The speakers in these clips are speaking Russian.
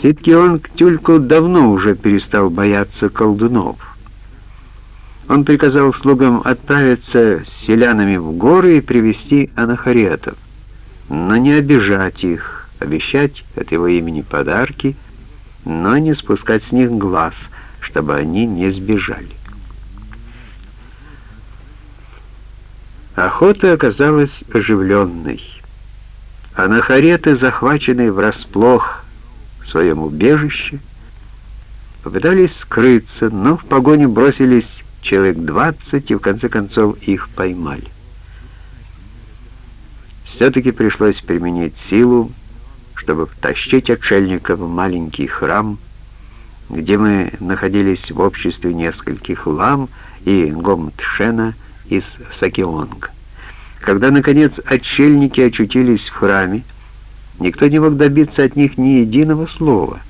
Ситкионг Тюлько давно уже перестал бояться колдунов. Он приказал слугам отправиться с селянами в горы и привести анахаретов, но не обижать их, обещать от его имени подарки, но не спускать с них глаз, чтобы они не сбежали. Охота оказалась оживленной. Анахареты, захваченные врасплох в своем убежище, попытались скрыться, но в погоне бросились человек двадцать и в конце концов их поймали. Все-таки пришлось применить силу, чтобы втащить отшельника в маленький храм, где мы находились в обществе нескольких лам и гомтшена из Сакионга. Когда, наконец, отшельники очутились в храме, никто не мог добиться от них ни единого слова.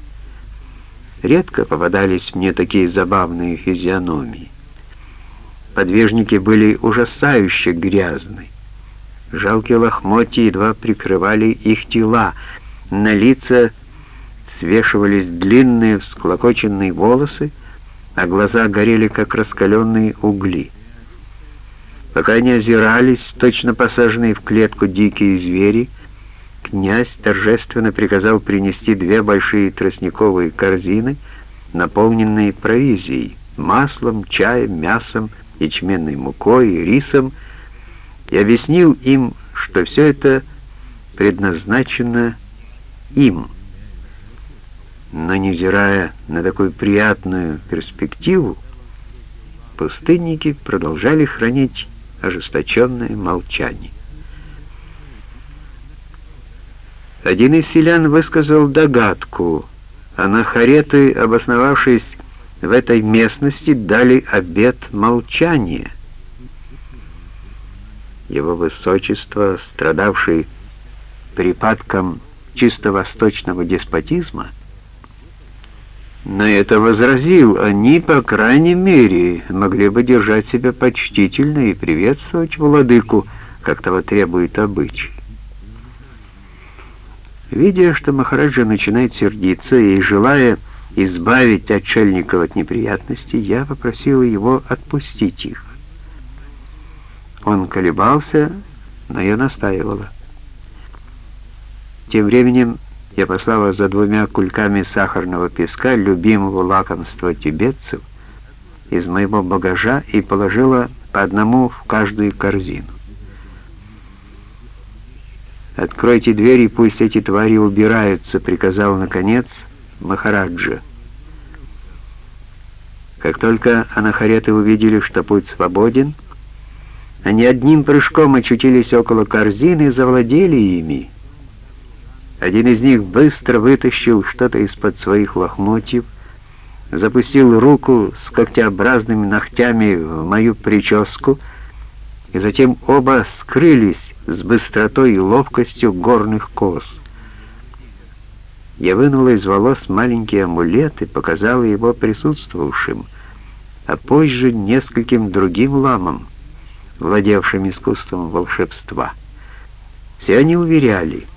Редко попадались мне такие забавные физиономии. Подвижники были ужасающе грязны. Жалкие лохмотья едва прикрывали их тела, на лица свешивались длинные всклокоченные волосы, а глаза горели, как раскаленные угли. Пока они озирались, точно посаженные в клетку дикие звери, князь торжественно приказал принести две большие тростниковые корзины, наполненные провизией, маслом, чаем, мясом, ячменной мукой и рисом, и объяснил им, что все это предназначено им. Но невзирая на такую приятную перспективу, пустынники продолжали хранить ожесточенное молчание. Один из селян высказал догадку, а нахареты, обосновавшись в этой местности, дали обет молчания. Его высочество, страдавший припадком чисто восточного деспотизма, на это возразил, они, по крайней мере, могли бы держать себя почтительно и приветствовать владыку, как того требует обычай. Видя, что Махараджа начинает сердиться и желая избавить отшельников от неприятностей, я попросил его отпустить их. Он колебался, но я настаивала. Тем временем я послала за двумя кульками сахарного песка, любимого лакомства тибетцев, из моего багажа и положила по одному в каждую корзину. «Откройте двери, пусть эти твари убираются», — приказал, наконец, Махараджа. Как только анахареты увидели, что путь свободен, они одним прыжком очутились около корзины и завладели ими, один из них быстро вытащил что-то из-под своих лохмотьев, запустил руку с когтеобразными ногтями в мою прическу, и затем оба скрылись с быстротой и ловкостью горных коз. Я вынула из волос маленький амулет и показала его присутствовавшим, а позже нескольким другим ламам, владевшим искусством волшебства. Все они уверяли —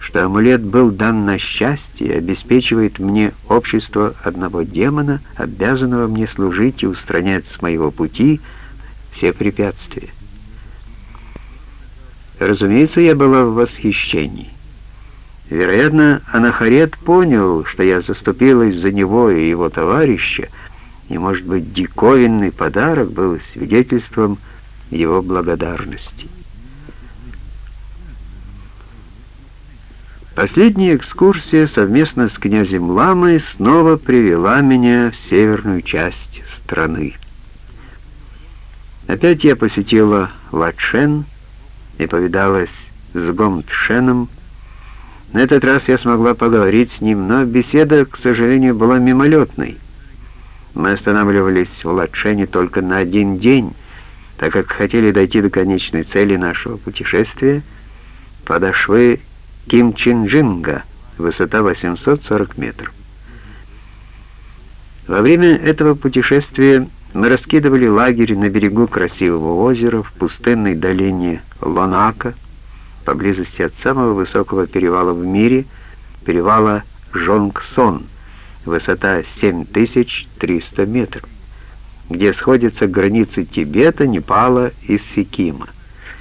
что амулет был дан на счастье и обеспечивает мне общество одного демона, обязанного мне служить и устранять с моего пути все препятствия. Разумеется, я была в восхищении. Вероятно, Анахарет понял, что я заступилась за него и его товарища, и, может быть, диковинный подарок был свидетельством его благодарности. Последняя экскурсия совместно с князем Ламой снова привела меня в северную часть страны. Опять я посетила Латшен и повидалась с Гомтшеном. На этот раз я смогла поговорить с ним, но беседа, к сожалению, была мимолетной. Мы останавливались в Латшене только на один день, так как хотели дойти до конечной цели нашего путешествия, подошвы Кимчинджинга, высота 840 метров. Во время этого путешествия мы раскидывали лагерь на берегу красивого озера в пустынной долине Лонака, поблизости от самого высокого перевала в мире, перевала Жонгсон, высота 7300 метров, где сходятся границы Тибета, Непала и Сикима.